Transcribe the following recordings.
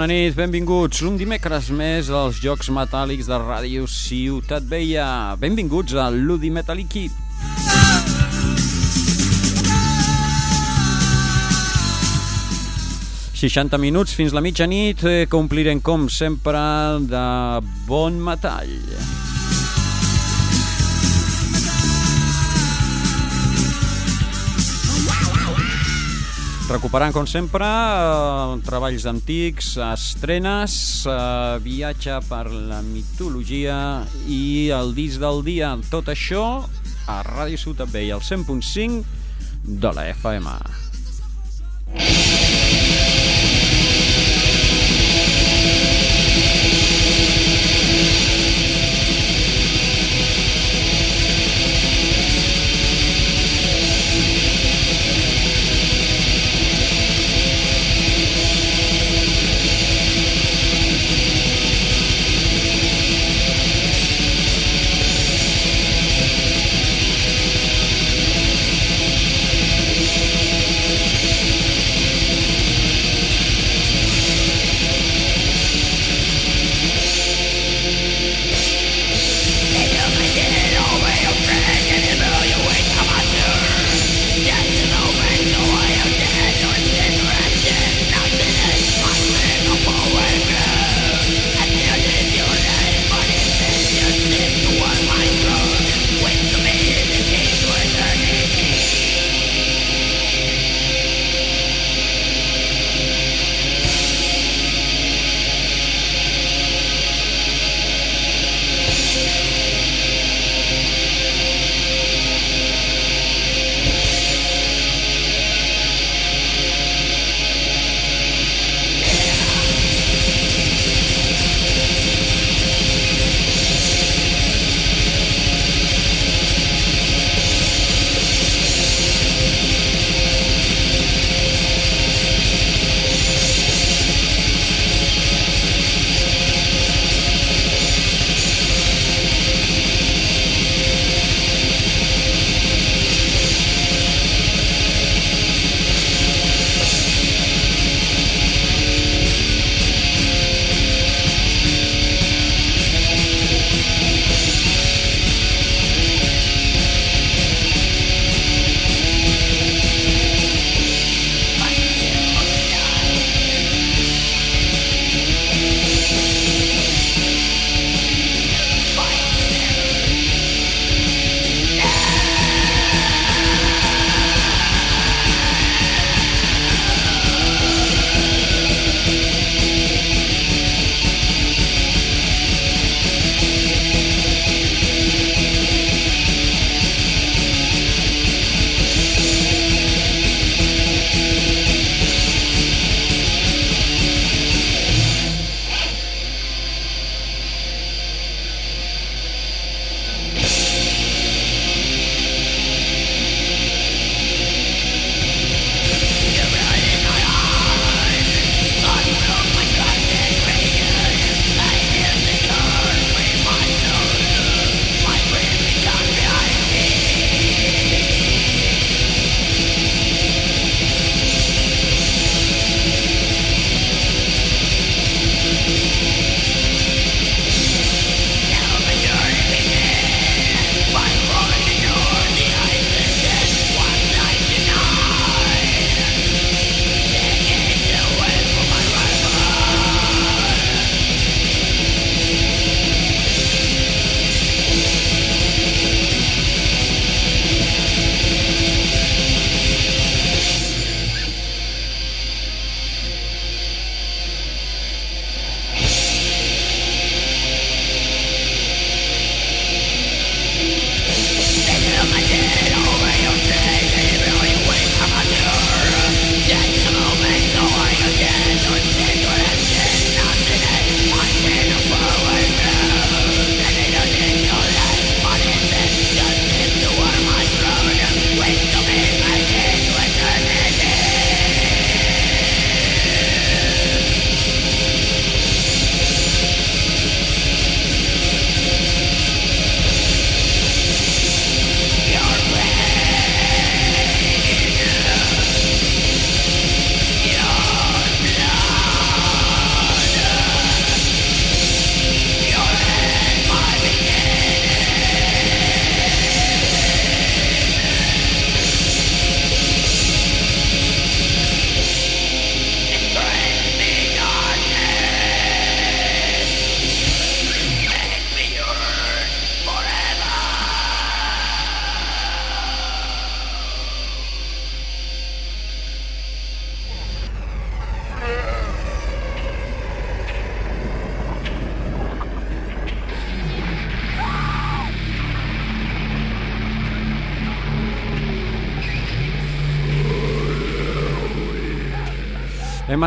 Bona nit, benvinguts un dimecres més als Jocs Metàl·lics de Ràdio Ciutat Vella. Benvinguts a l'Udi Metalliqui. ...60 minuts fins la mitjanit eh, que omplirem com sempre de bon metall. Recuperant, com sempre, eh, treballs antics, estrenes, eh, viatge per la mitologia i el disc del dia. Tot això a Ràdio Ciutat Vella, al 100.5 de la FM.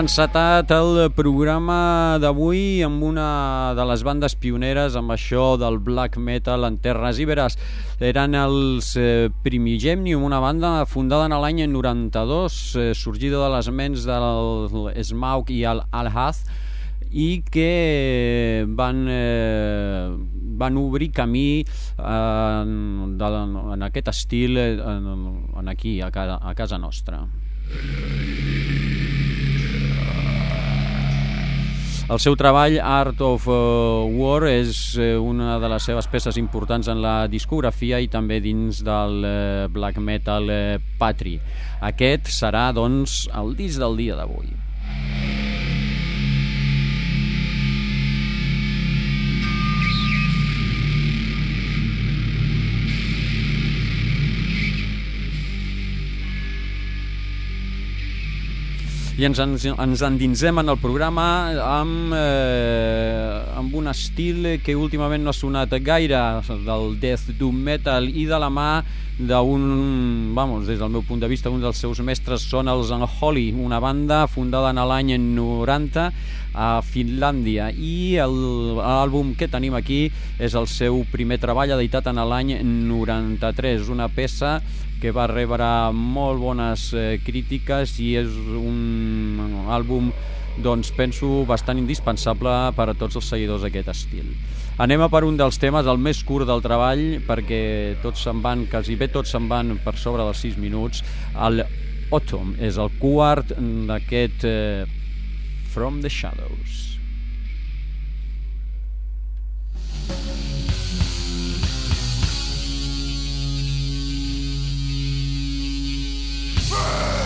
Encetat el programa d'avui amb una de les bandes pioneres amb això del black metal en terres íberes. Eren els eh, Primigemnium, una banda fundada en l'any 92, eh, sorgida de les ments del Smaug i el Alhaz, i que van, eh, van obrir camí en, de, en aquest estil en, en aquí, a casa, a casa nostra. El seu treball, Art of uh, War, és uh, una de les seves peces importants en la discografia i també dins del uh, black metal patri. Aquest serà, doncs, el disc del dia d'avui. I ens, ens, ens endinsem en el programa amb, eh, amb un estil que últimament no ha sonat gaire, del death doom metal i de la mà d'un, vamos, des del meu punt de vista, un dels seus mestres són els Unholy, una banda fundada en l'any 90 a Finlàndia. I l'àlbum que tenim aquí és el seu primer treball editat en l'any 93, una peça que va rebre molt bones eh, crítiques i és un àlbum doncs penso bastant indispensable per a tots els seguidors d'aquest estil. Anem a per un dels temes, el més curt del treball, perquè tots se'n van, quasi bé tots se'n van per sobre dels 6 minuts. El Autumn és el quart d'aquest eh, From the Shadows. free!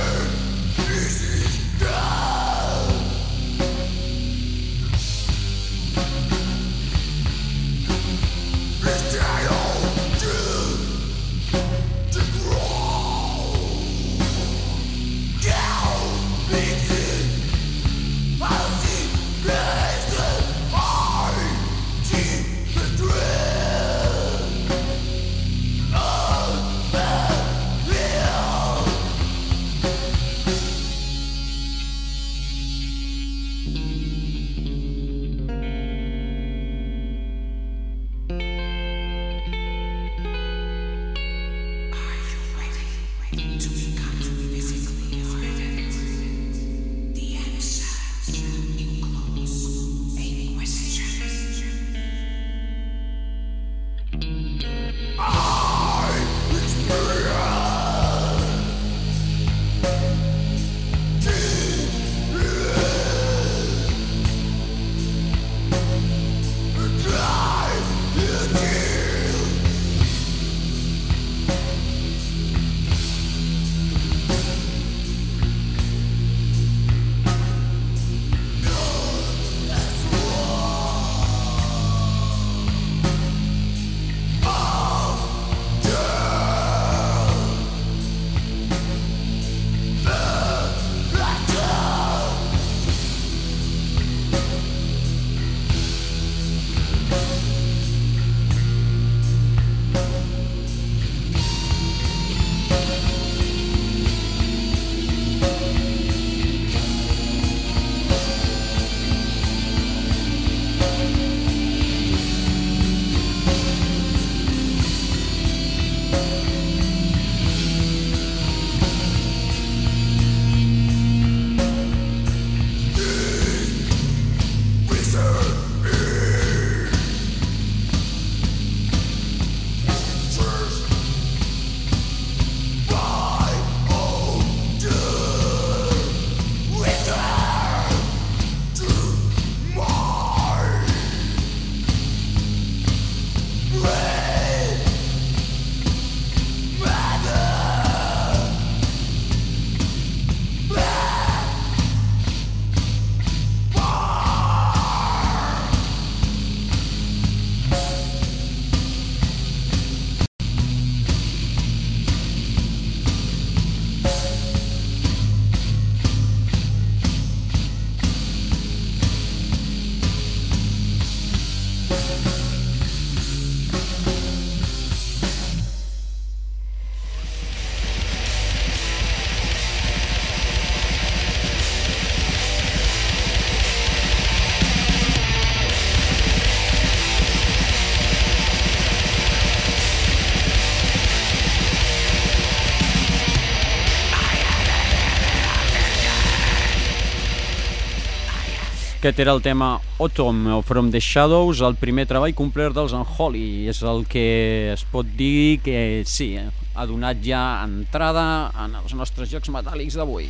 Aquest era el tema Autumn From the Shadows, el primer treball complet dels Unholy. És el que es pot dir que sí, ha donat ja entrada en els nostres jocs metàl·lics d'avui.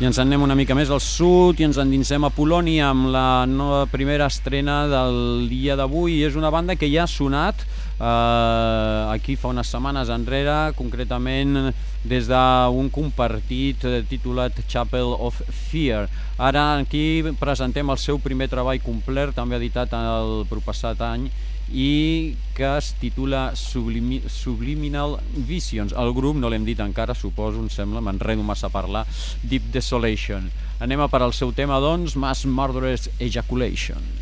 i ens anem una mica més al sud i ens endinsem a Polònia amb la nova primera estrena del dia d'avui. És una banda que ja ha sonat eh, aquí fa unes setmanes enrere, concretament des d'un compartit titulat Chapel of Fear. Ara aquí presentem el seu primer treball complet, també editat el propassat any, i que es titula Sublimi Subliminal Visions. El grup, no l'hem dit encara, suposo, em sembla, m'enredo massa a parlar, Deep Desolation. Anem a per al seu tema, doncs, Mass Murderous Ejaculation.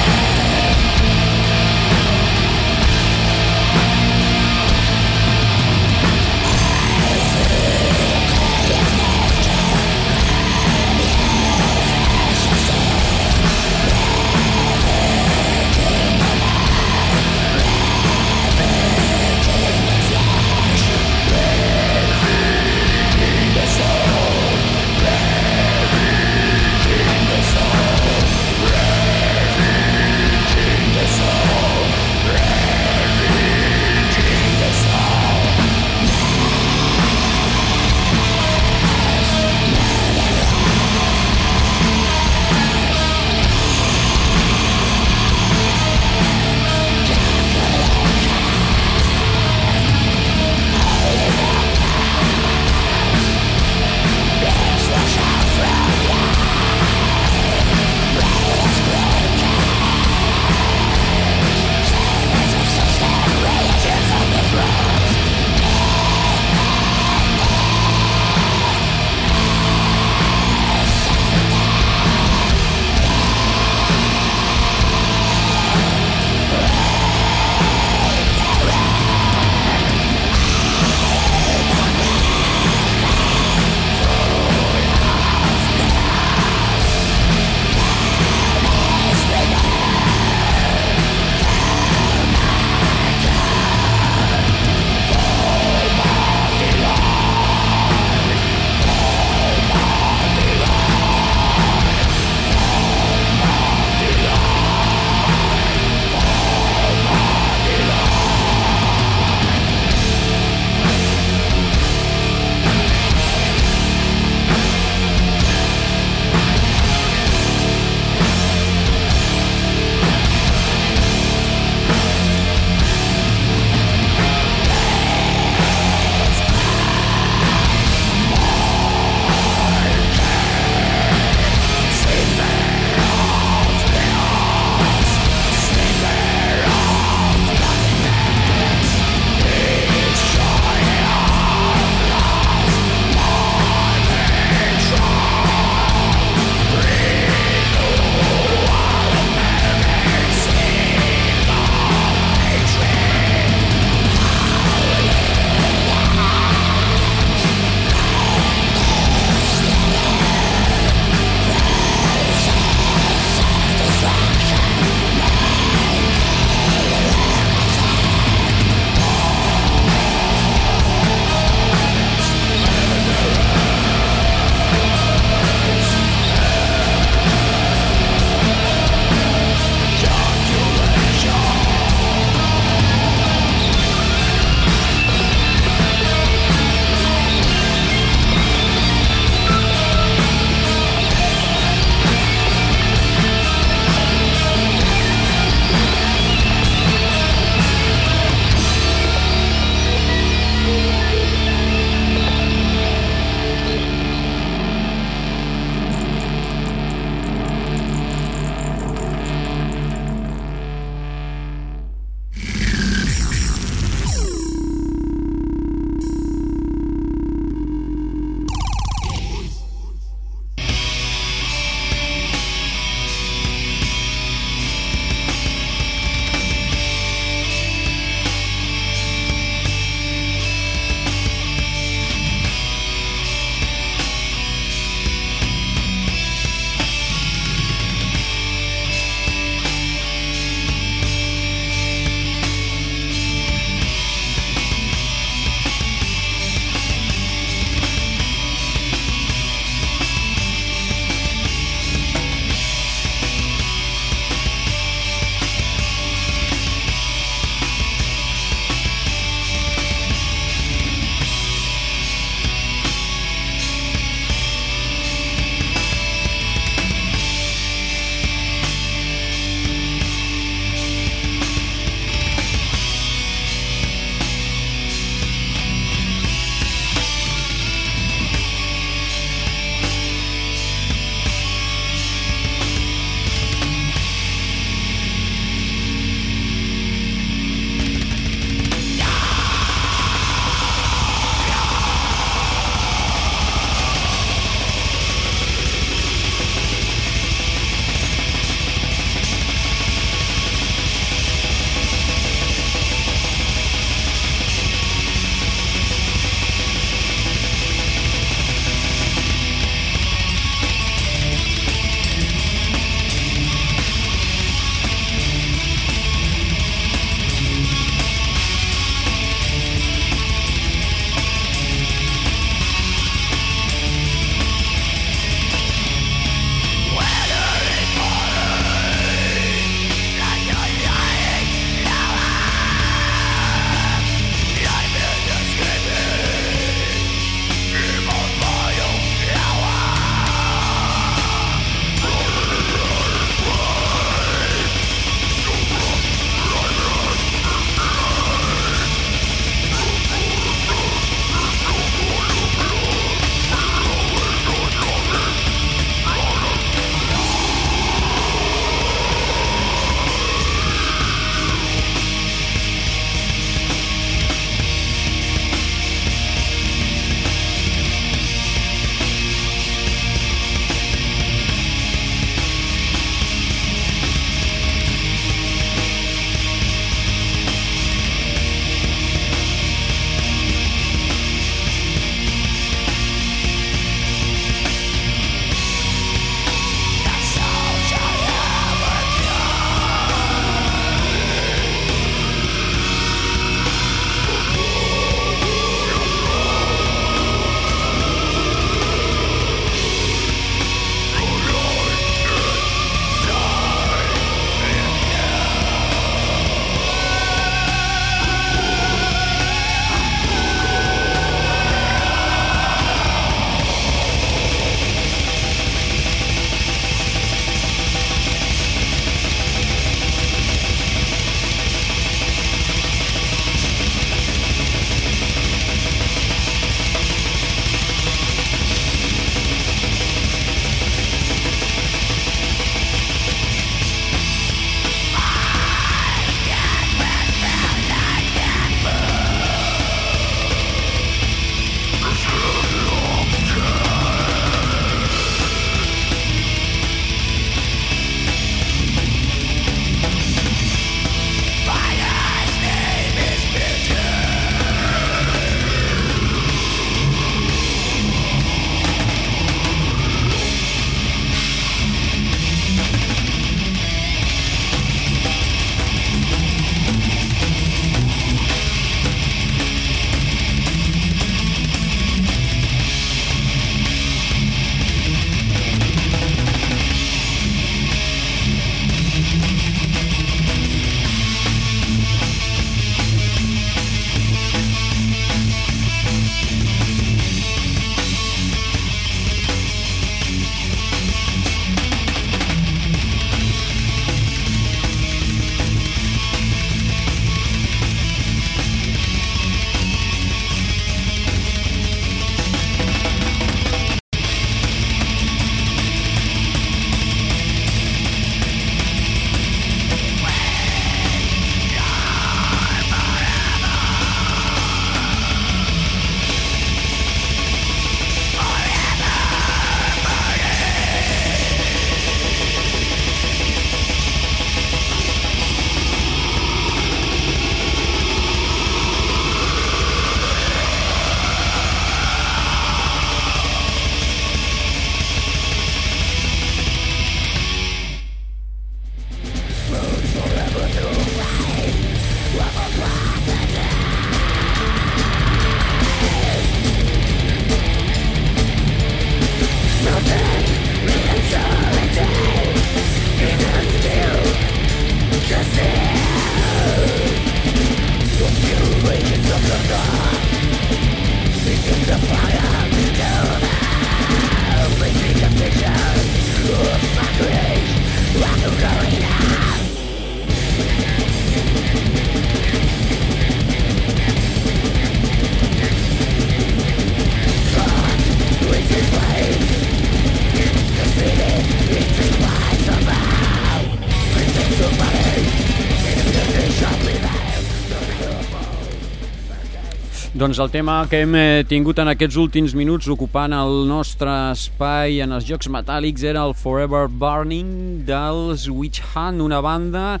Doncs el tema que hem eh, tingut en aquests últims minuts ocupant el nostre espai en els Jocs Metàl·lics era el Forever Burning dels Witch Hunt, una banda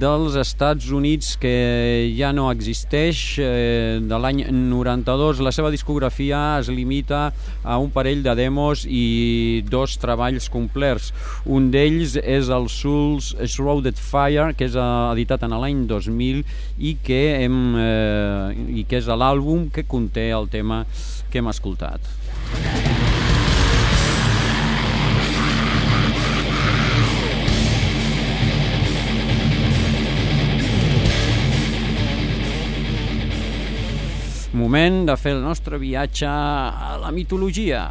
dels Estats Units que ja no existeix eh, de l'any 92. La seva discografia es limita a un parell de demos i dos treballs complets. Un d'ells és el Souls Shrouded Fire, que és editat en l'any 2000 i que, hem, eh, i que és l'àlbum àlbum que conté el tema que hem escoltat. Moment de fer el nostre viatge a la mitologia.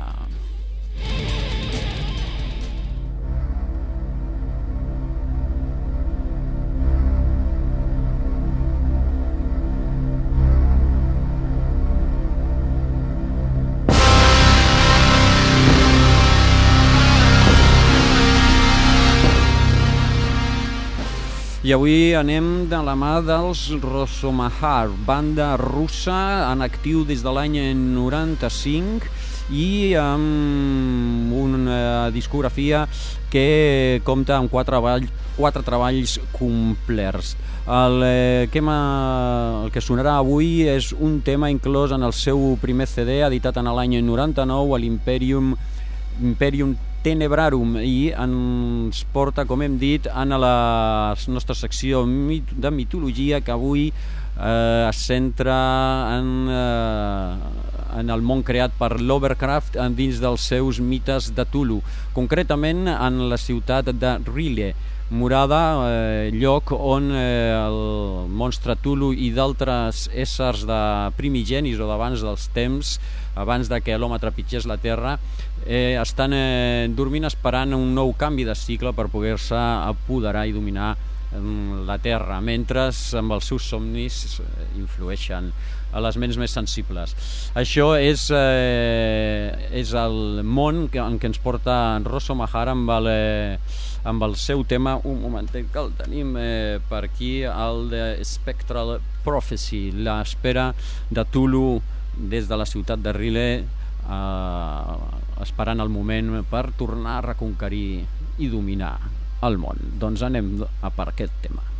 I avui anem de la mà dels Rosomahar, banda russa en actiu des de l'any 95 i amb una discografia que compta amb quatre, treball, quatre treballs complets. El, eh, que el que sonarà avui és un tema inclòs en el seu primer CD, editat en l'any 99, a l'Imperium Imperium Tenebrarum i ens porta, com hem dit, en la nostra secció de mitologia que avui eh, es centra en, eh, en el món creat per Lovecraft dins dels seus mites de Tulu, concretament en la ciutat de Rile, Morada, eh, lloc on eh, el monstre Tulu i d'altres éssers de primigenis o d'abans dels temps, abans de que l'home trepitgés la Terra, eh, estan eh, dormint esperant un nou canvi de cicle per poder-se apoderar i dominar eh, la Terra, mentre amb els seus somnis eh, influeixen a les ments més sensibles. Això és, eh, és el món que, en què ens porta en Rosso Mahara amb el, eh, amb el seu tema, un momentet que el tenim eh, per aquí, el de Spectral Prophecy, l'espera de Tulu des de la ciutat de Rile eh, esperant el moment per tornar a reconquerir i dominar el món. Doncs anem a per aquest tema.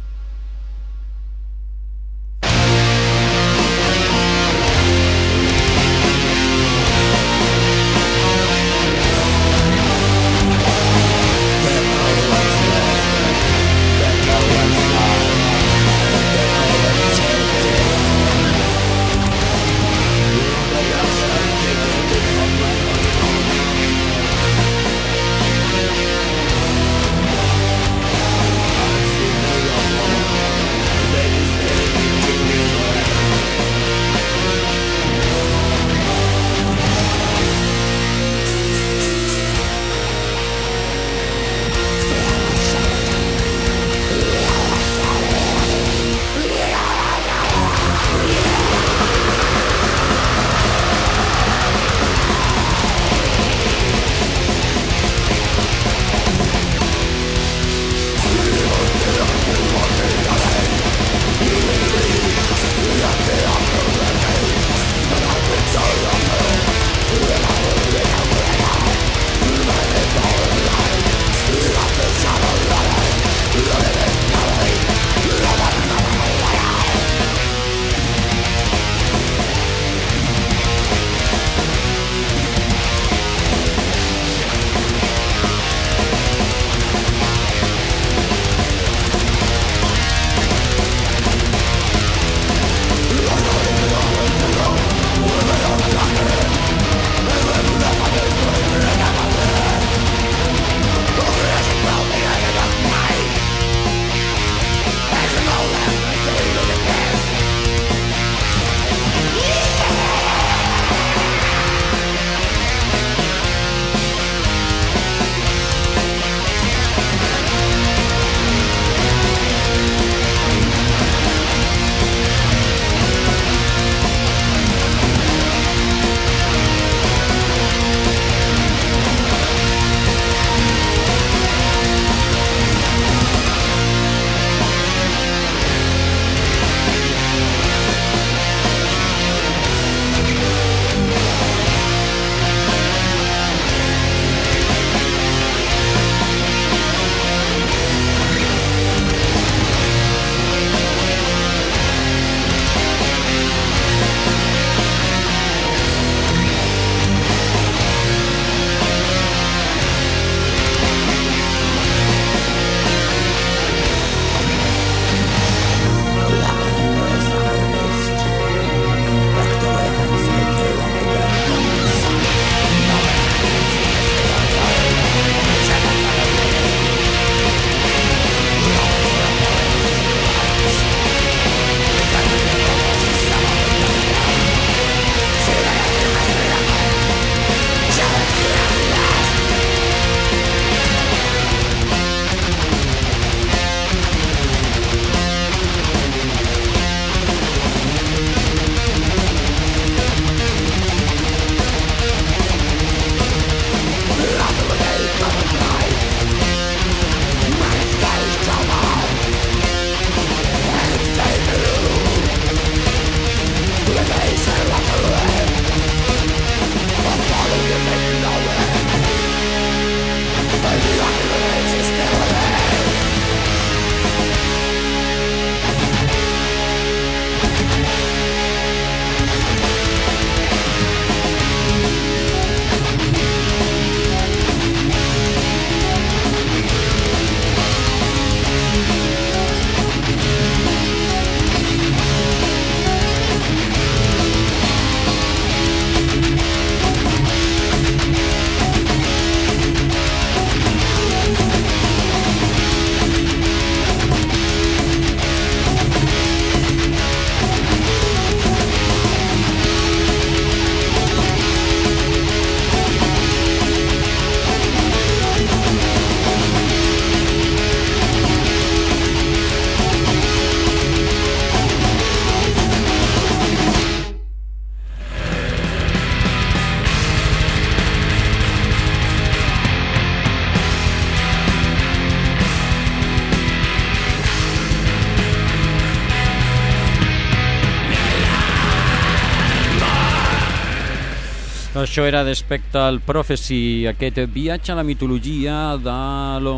Això era d'Spectral Prophecy, aquest viatge a la mitologia de lo,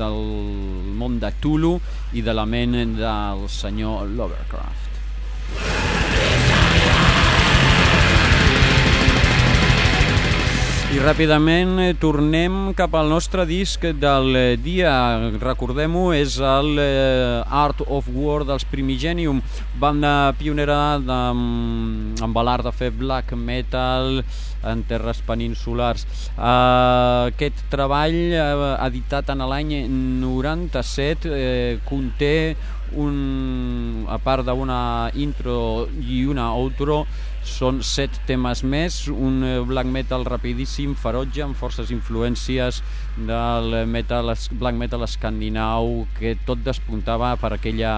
del món de Tulu i de la ment del senyor Lovecraft. I ràpidament eh, tornem cap al nostre disc del eh, dia. Recordem-ho, és el eh, Art of War dels Primigenium, banda pionera de, mm, amb l'art de fer black metal en terres peninsulars. Uh, aquest treball, editat en l'any 97, uh, conté un, a part d'una intro i una outro, són set temes més, un eh, black metal rapidíssim, ferotge, amb forces influències del metal, black metal escandinau que tot despuntava per aquella,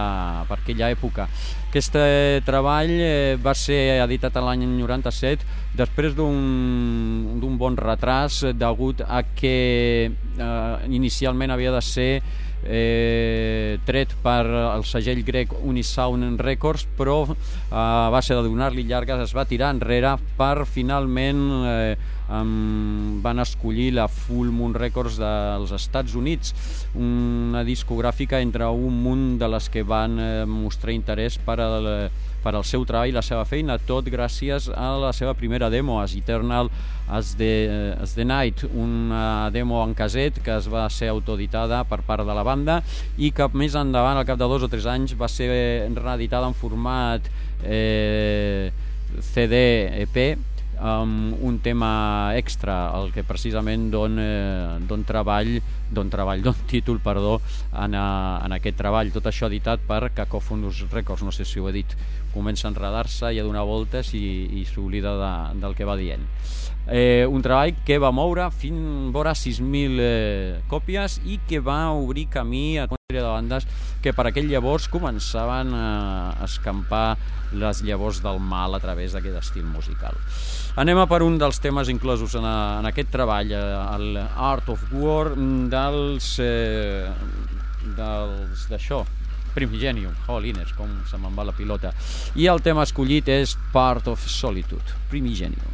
per aquella època. Aquest eh, treball eh, va ser editat l'any 97 després d'un bon retras degut a que eh, inicialment havia de ser eh, tret per el segell grec Unisound Records, però eh, a base de donar-li llargues es va tirar enrere per finalment eh, um, van escollir la Full Moon Records dels Estats Units, una discogràfica entre un munt de les que van eh, mostrar interès per al, per al seu treball i la seva feina, tot gràcies a la seva primera demo, As Eternal As the, As the Night, una demo en caset que es va ser autoeditada per part de la banda i que més endavant, al cap de dos o tres anys, va ser reeditada en format eh, CD-EP amb un tema extra, el que precisament don, eh, don treball, don treball, don títol, perdó, en, a, en aquest treball. Tot això editat per Cacophonous Records, no sé si ho he dit. Comença a enredar-se i a donar voltes i, i s'oblida de, del que va dient. Eh, un treball que va moure fins vora 6.000 eh, còpies i que va obrir camí a una sèrie de bandes que per aquell llavors començaven a escampar les llavors del mal a través d'aquest estil musical. Anem a per un dels temes inclosos en, a, en aquest treball, eh, el Art of War dels eh, dels d'això, Primigenium, Holines, com se me'n va la pilota. I el tema escollit és Part of Solitude, Primigenium.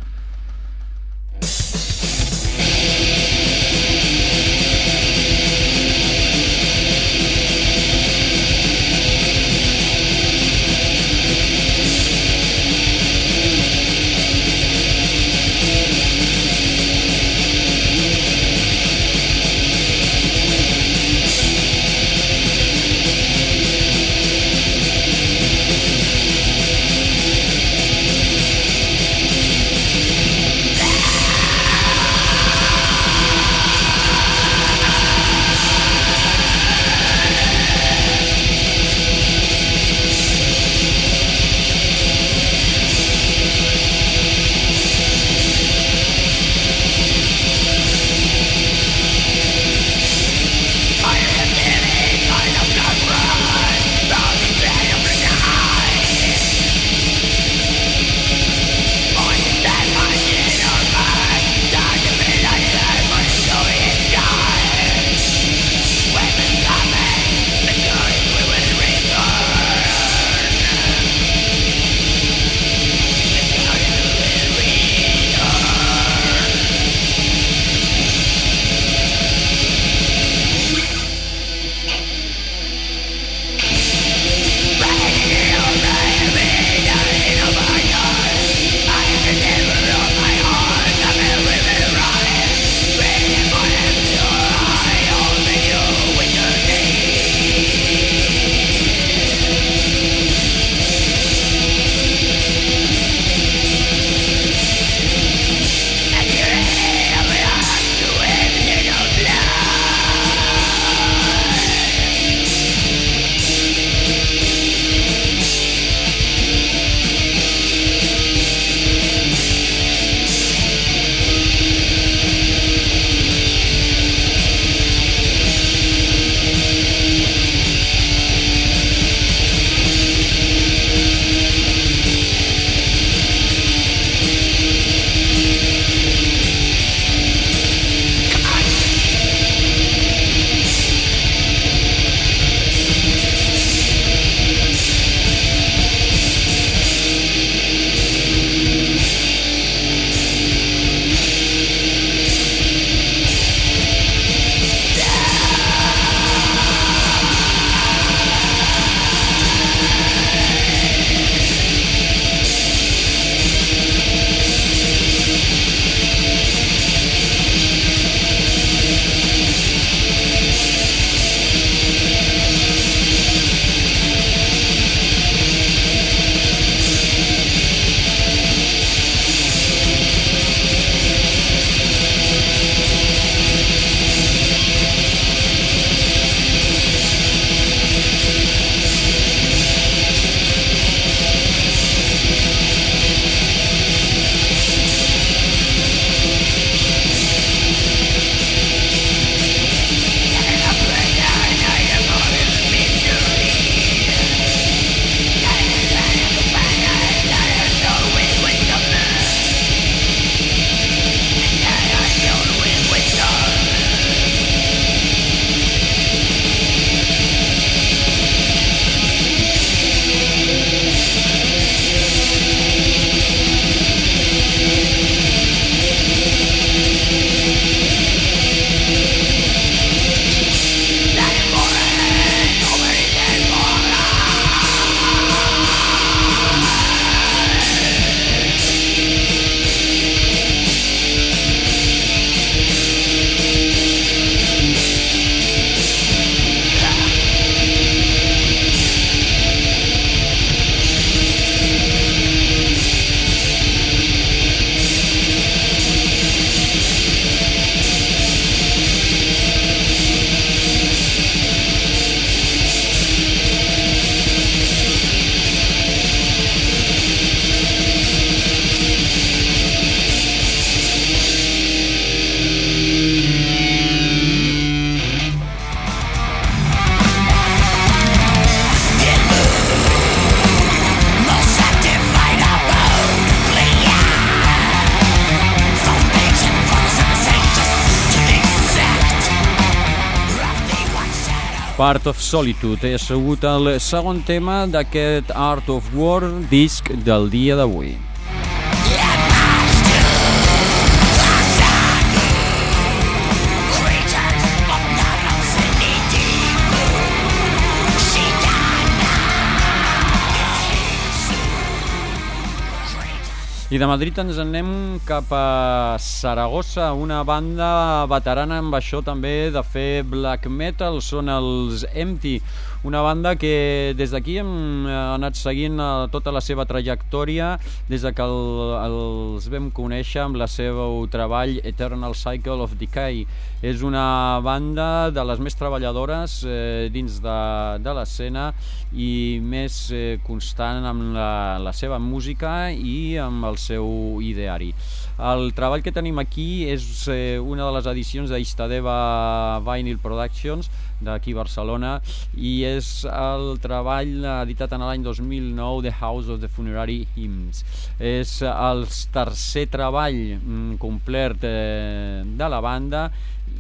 Part of Solitude. Ha sigut el segon tema d'aquest Art of War disc del dia d'avui. I de Madrid ens anem cap a Saragossa, una banda veterana amb això també de fer black metal, són els Empty, una banda que des d'aquí hem eh, anat seguint eh, tota la seva trajectòria des de que el, els vam conèixer amb la seva treball Eternal Cycle of Decay. És una banda de les més treballadores eh, dins de, de l'escena i més eh, constant amb la, la seva música i amb el seu ideari. El treball que tenim aquí és eh, una de les edicions d'Istadeva Vinyl Productions d'aquí Barcelona i és el treball editat en l'any 2009 The House of the Funerary Hymns. És el tercer treball mm, complet eh, de la banda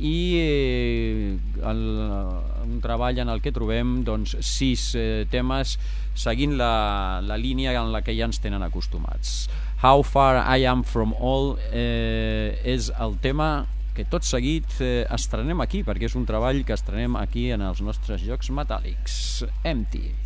i eh, el, un treball en el que trobem doncs, sis eh, temes seguint la, la línia en la que ja ens tenen acostumats How Far I Am From All eh, és el tema que tot seguit eh, estrenem aquí, perquè és un treball que estrenem aquí en els nostres jocs metàl·lics. Empty.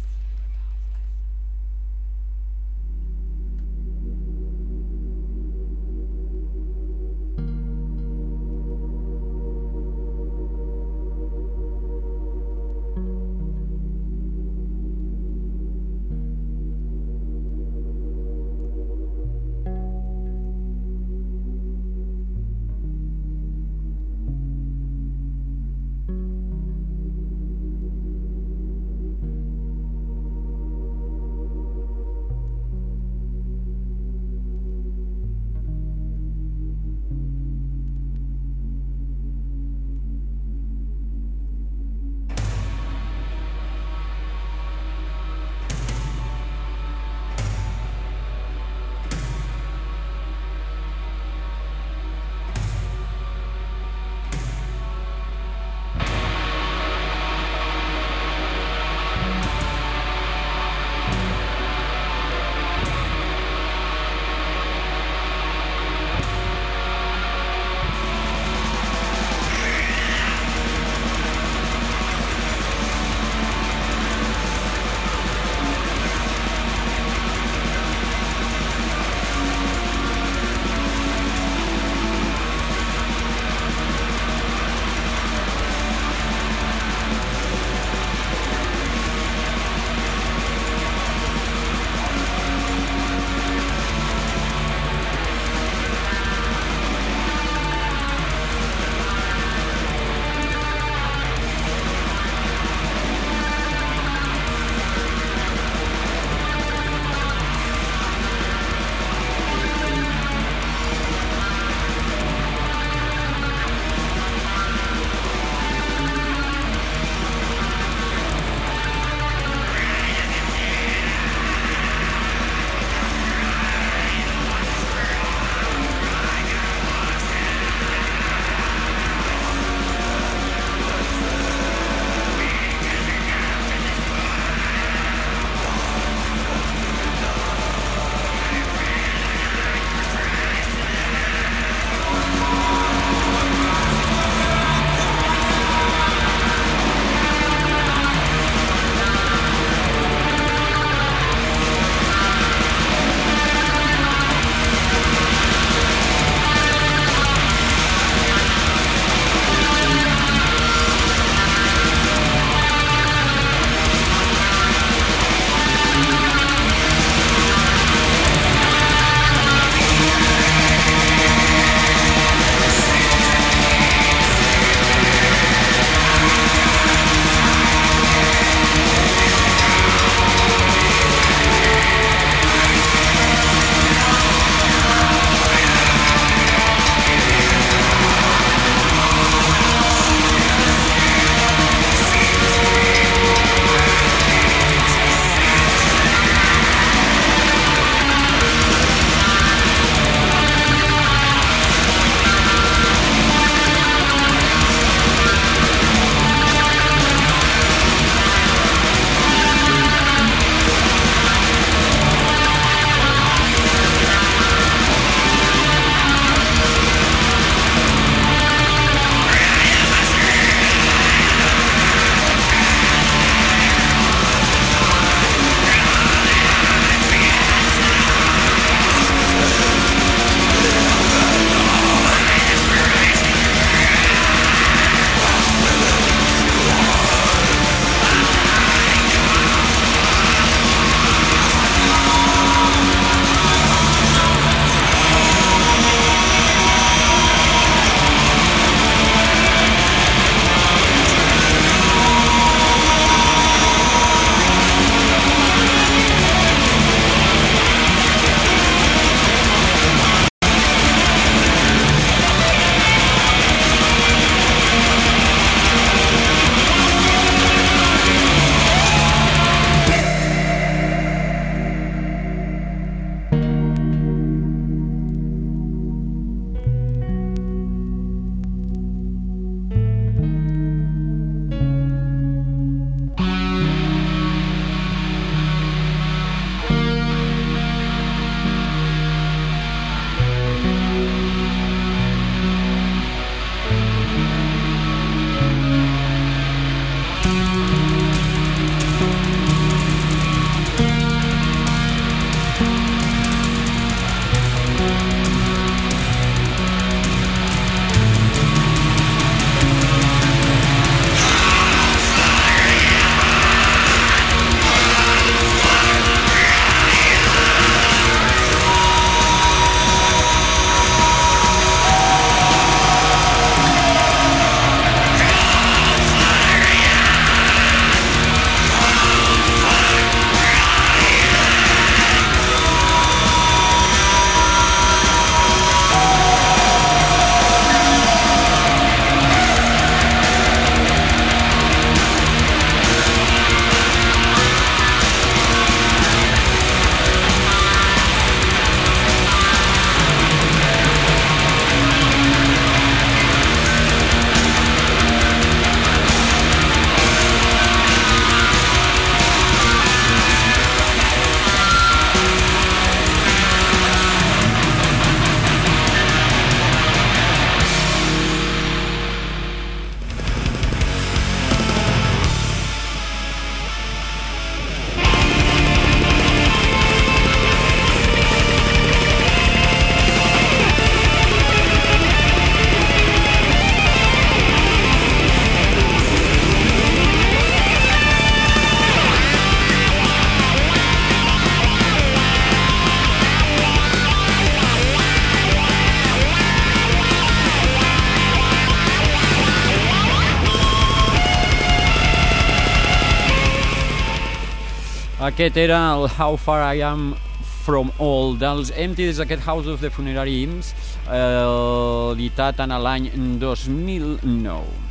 Aquest era el How Far I Am From All dels Empties, aquest House of the Funerary Hymns, eh, editat en l'any 2009.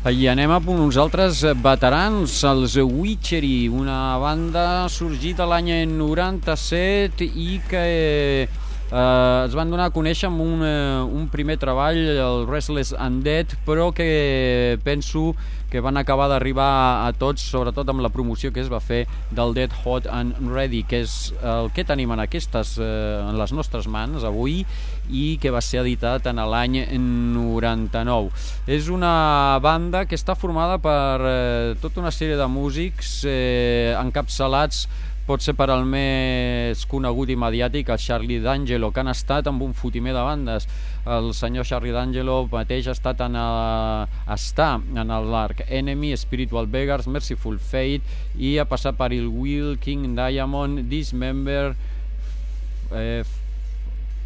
I anem a uns altres veterans, els Witchery, una banda sorgida l'any 97 i que eh, es van donar a conèixer amb un, eh, un primer treball, el Restless Undead, però que penso que van acabar d'arribar a tots, sobretot amb la promoció que es va fer del Dead Hot and Ready, que és el que tenim en aquestes, eh, en les nostres mans avui i que va ser editat en l'any 99. És una banda que està formada per eh, tota una sèrie de músics eh, encapçalats pot ser per al més conegut i mediàtic el Charlie D'Angelo, que han estat amb un fotimer de bandes. El senyor Charlie D'Angelo mateix ha estat en el, està en l'arc Enemy, Spiritual Beggars, Merciful Fate i ha passat per el Will, King Diamond, Dismember, eh,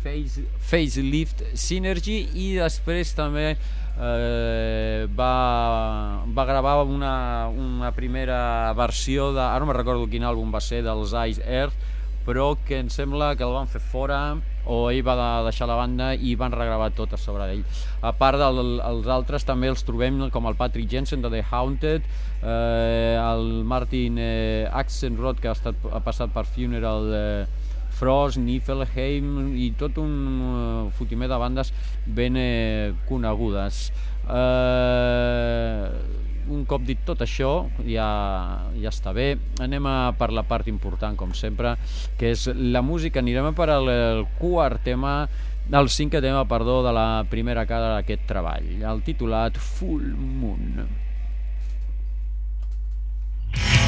Face, Facelift, Synergy i després també eh, va, va gravar una, una primera versió de, ara no me recordo quin àlbum va ser dels Ice Earth però que em sembla que el van fer fora o ell va de deixar la banda i van regravar tot a sobre d'ell. A part dels del, altres també els trobem com el Patrick Jensen de The Haunted, eh, el Martin eh, Axenrod que ha, estat, ha passat per Funeral eh, Frost, Niflheim i tot un uh, fotimer de bandes ben eh, conegudes. Eh, un cop dit tot això, ja, ja està bé. Anem a per la part important, com sempre, que és la música. Anirem per al quart tema, el cinquè tema, perdó, de la primera cara d'aquest treball, el titulat Full Moon. Full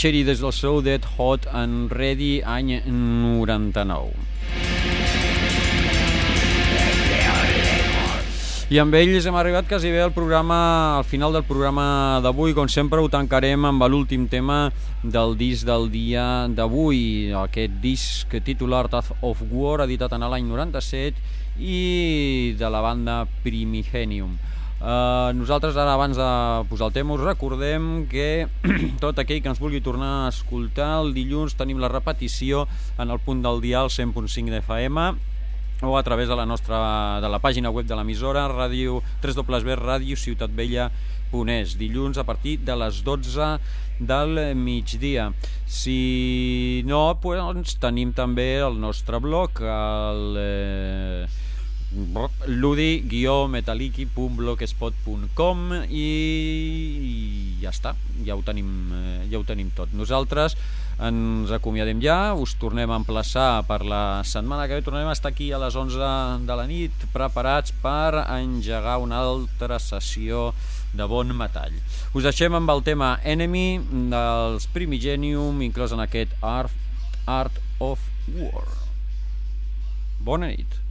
Witchery des del seu Dead Hot and Ready any 99. I amb ells hem arribat quasi bé al programa, al final del programa d'avui. Com sempre ho tancarem amb l'últim tema del disc del dia d'avui. Aquest disc titular Art of War, editat en l'any 97 i de la banda Primigenium. Uh, nosaltres ara abans de posar el tema us recordem que tot aquell que ens vulgui tornar a escoltar el dilluns tenim la repetició en el punt del dial 100.5 d'FM o a través de la nostra de la pàgina web de l'emissora ràdio www.radiociutatvella.es dilluns a partir de les 12 del migdia. Si no, doncs tenim també el nostre blog el eh, ludi-metaliki.blogspot.com i ja està, ja ho tenim, eh, ja ho tenim tot. Nosaltres ens acomiadem ja, us tornem a emplaçar per la setmana que ve, tornem a estar aquí a les 11 de la nit preparats per engegar una altra sessió de bon metall. Us deixem amb el tema Enemy dels Primigenium, inclòs en aquest Art, Art of War. Bona nit.